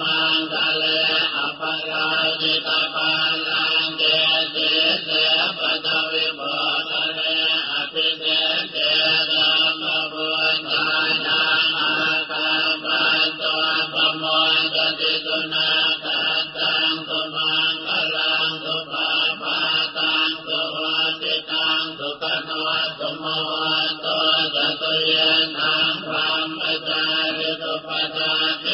มังกะเลอัปราจิตปาลังเกติเสปตวิปตะเลอภิเสเกธรรมบุญญาณาคัมปัตัวปโมจติตุนาตตังตุมังกะลังตุปาปาตังตุวัสิตังตุกนวัตุมวัตตุจตุเยนังพรามจาริตุปจาติ